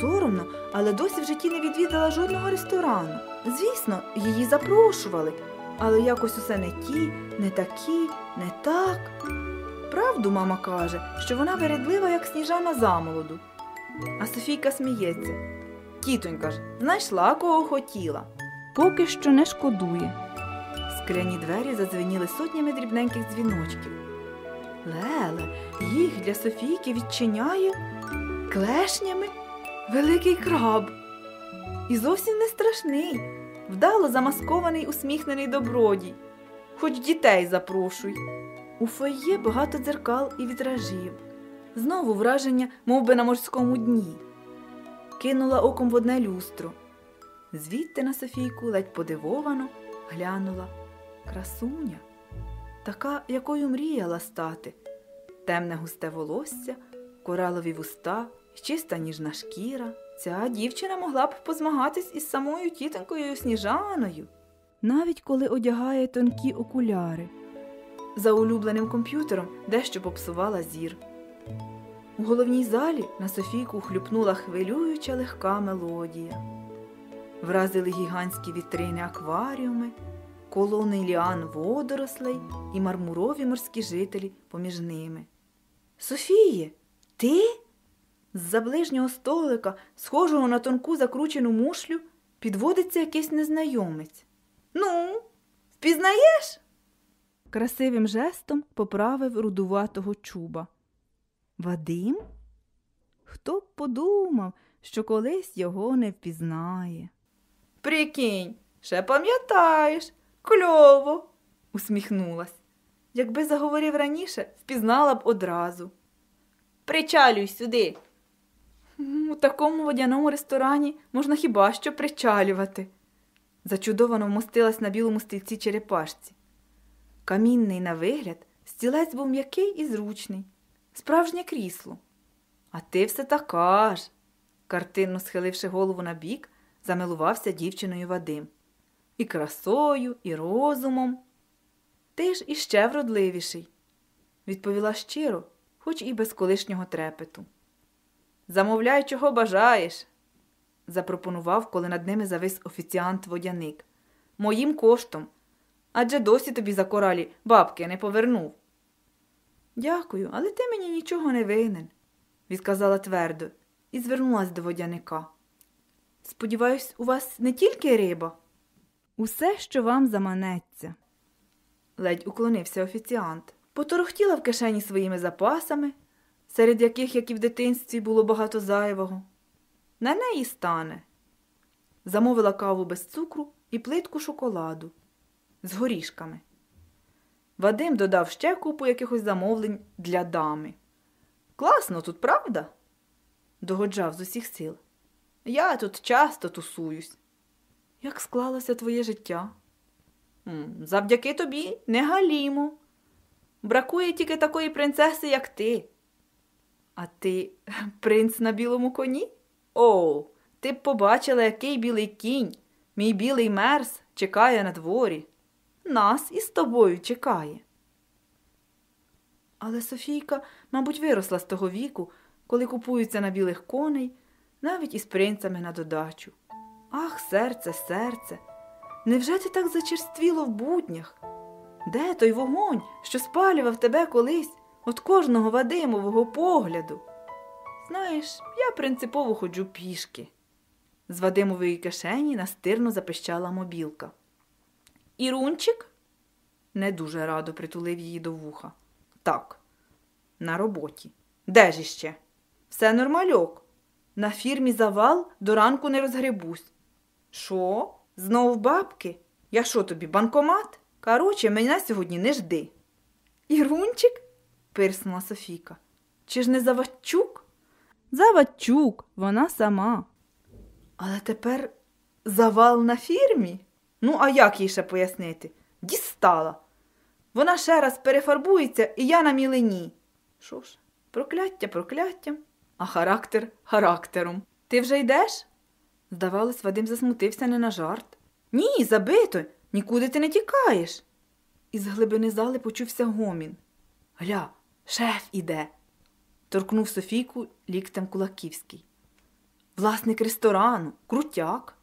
Соромно, але досі в житті не відвідала жодного ресторану. Звісно, її запрошували, але якось усе не ті, не такі, не так. Правду мама каже, що вона вередлива, як сніжана замолоду. А Софійка сміється. Тітонька ж, знайшла кого хотіла. Поки що не шкодує. Скляні двері задзвеніли сотнями дрібненьких дзвіночків. Леле, їх для Софійки відчиняє клешнями великий краб. І зовсім не страшний, вдало замаскований усміхнений добродій. Хоч дітей запрошуй. У фойє багато дзеркал і вітражів. Знову враження, мов би на морському дні. Кинула оком в одне люстро. Звідти на Софійку ледь подивовано глянула красуня, така, якою мріяла стати, темне густе волосся, коралові вуста, чиста ніжна шкіра. Ця дівчина могла б позмагатись із самою тітонькою Сніжаною, навіть коли одягає тонкі окуляри. За улюбленим комп'ютером дещо попсувала зір. У головній залі на Софійку хлюпнула хвилююча легка мелодія. Вразили гігантські вітрини акваріуми, колони ліан водорослей і мармурові морські жителі поміж ними. Софіє, ти? З-за ближнього столика, схожого на тонку закручену мушлю, підводиться якийсь незнайомець. Ну, впізнаєш? Красивим жестом поправив рудуватого чуба. Вадим? Хто б подумав, що колись його не впізнає? Прикинь, ще пам'ятаєш, кльово, усміхнулась. Якби заговорив раніше, впізнала б одразу. Причалюй сюди. У такому водяному ресторані можна хіба що причалювати. Зачудовано вмостилась на білому стільці черепашці. Камінний на вигляд, стілець був м'який і зручний, справжнє крісло. А ти все така ж, картинно схиливши голову на бік, замилувався дівчиною Вадим. І красою, і розумом. Ти ж іще вродливіший, відповіла щиро, хоч і без колишнього трепету. Замовляй, чого бажаєш, запропонував, коли над ними завис офіціант водяник. Моїм коштом. Адже досі тобі за коралі бабки не повернув. Дякую, але ти мені нічого не винен, відказала твердо і звернулась до водяника. Сподіваюсь, у вас не тільки риба, усе, що вам заманеться. Ледь уклонився офіціант. Поторохтіла в кишені своїми запасами, серед яких, як і в дитинстві, було багато зайвого. На неї стане. Замовила каву без цукру і плитку шоколаду з горішками. Вадим додав ще купу якихось замовлень для дами. Класно тут, правда? догоджав з усіх сил. Я тут часто тусуюсь. Як склалося твоє життя? Завдяки тобі не галімо. Бракує тільки такої принцеси, як ти. А ти принц на білому коні? О, ти б побачила, який білий кінь, мій білий мерз чекає на дворі. Нас із тобою чекає. Але Софійка, мабуть, виросла з того віку, коли купуються на білих коней, навіть із принцами на додачу. Ах, серце, серце, невже ти так зачерствіло в буднях? Де той вогонь, що спалював тебе колись від кожного Вадимового погляду? Знаєш, я принципово ходжу пішки. З Вадимової кишені настирно запищала мобілка. Ірунчик? Не дуже радо притулив її до вуха. Так, на роботі. Де ж іще? Все нормальок. На фірмі завал до ранку не розгребусь. Що? Знову бабки? Я що тобі, банкомат? Короче, мене сьогодні не жди. Ірунчик? Пирснула Софійка. Чи ж не Завадчук? Завадчук, вона сама. Але тепер завал на фірмі? Ну, а як їй ще пояснити? Дістала. Вона ще раз перефарбується, і я на мілені. Що ж, прокляття прокляттям, а характер характером. Ти вже йдеш? Здавалось, Вадим засмутився не на жарт. Ні, забито, нікуди ти не тікаєш. Із глибини зали почувся гомін. Гля, шеф іде, торкнув Софійку ліктем Кулаківський. власник ресторану, крутяк.